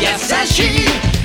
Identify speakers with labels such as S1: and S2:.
S1: 優しい。